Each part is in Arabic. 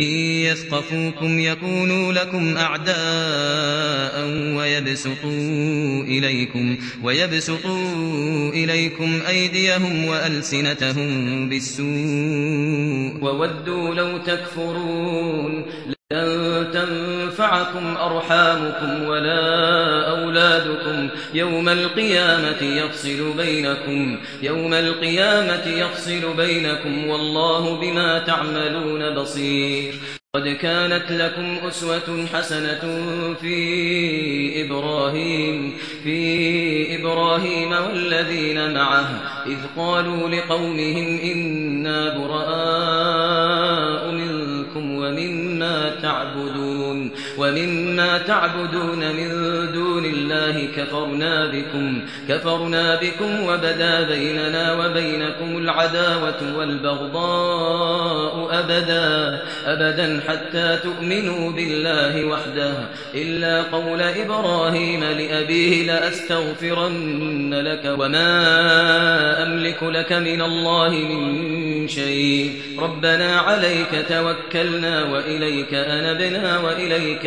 يثقفوكم يكونوا لكم أعداء ويبسطوا إليكم, ويبسطوا إليكم أيديهم وألسنتهم بالسوء وودوا لو تكفرون لن تنفعكم أرحامكم ولا أولادكم يوم القيامة يفصل بينكم يوم القيامة يفصل بينكم والله بما تعملون بصير قد كانت لكم أسوة حسنة في إبراهيم في إبراهيم والذين معه إذ قالوا لقومهم إنا براء ومما تعبدون من دون الله كفرنا بكم كفرنا بكم وبدا بيننا وبينكم العداوة والبغضاء أبدا أبدا حتى تؤمنوا بالله وحده. إلا قول إبراهيم لأبيه لأستغفرن لك وما أملك لك من الله من شيء. ربنا عليك توكلنا وإليك أنبنا وإليك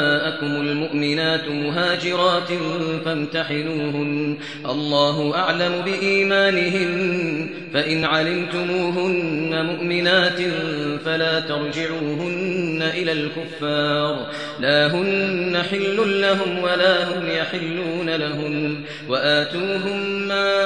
المؤمنات مهاجرات فامتحنوهن. الله أعلم بإيمانهن. فإن علمتموهن مؤمنات فلا ترجعوهن إلى الكفار. لا هن حل لهم ولا هم يحلون لهم. وآتوهم ما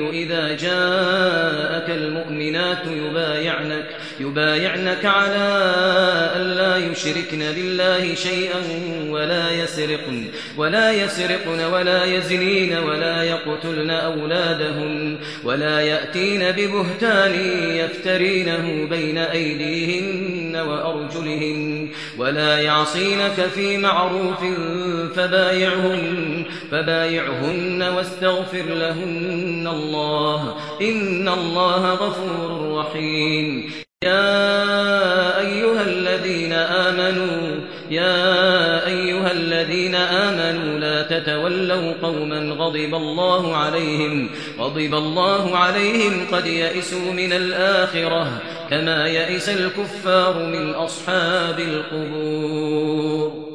المؤمنات يبايعنك يبايعنك على ألا يشركن بالله شيئا ولا يسرقن ولا يسرقن ولا يزنين ولا يقتلن أولادهن ولا يأتين ببهتان يفترينه بين أيديهن وأرجلهن ولا يعصينك في معروف فبايعهن فبايعهن واستغفر لهن الله إن الله غفور رحيم. يا أيها الذين آمنوا يا أيها الذين آمنوا لا تتولوا قوما غضب الله عليهم غضب الله عليهم قد يئسوا من الآخرة كما يئس الكفار من أصحاب القبور.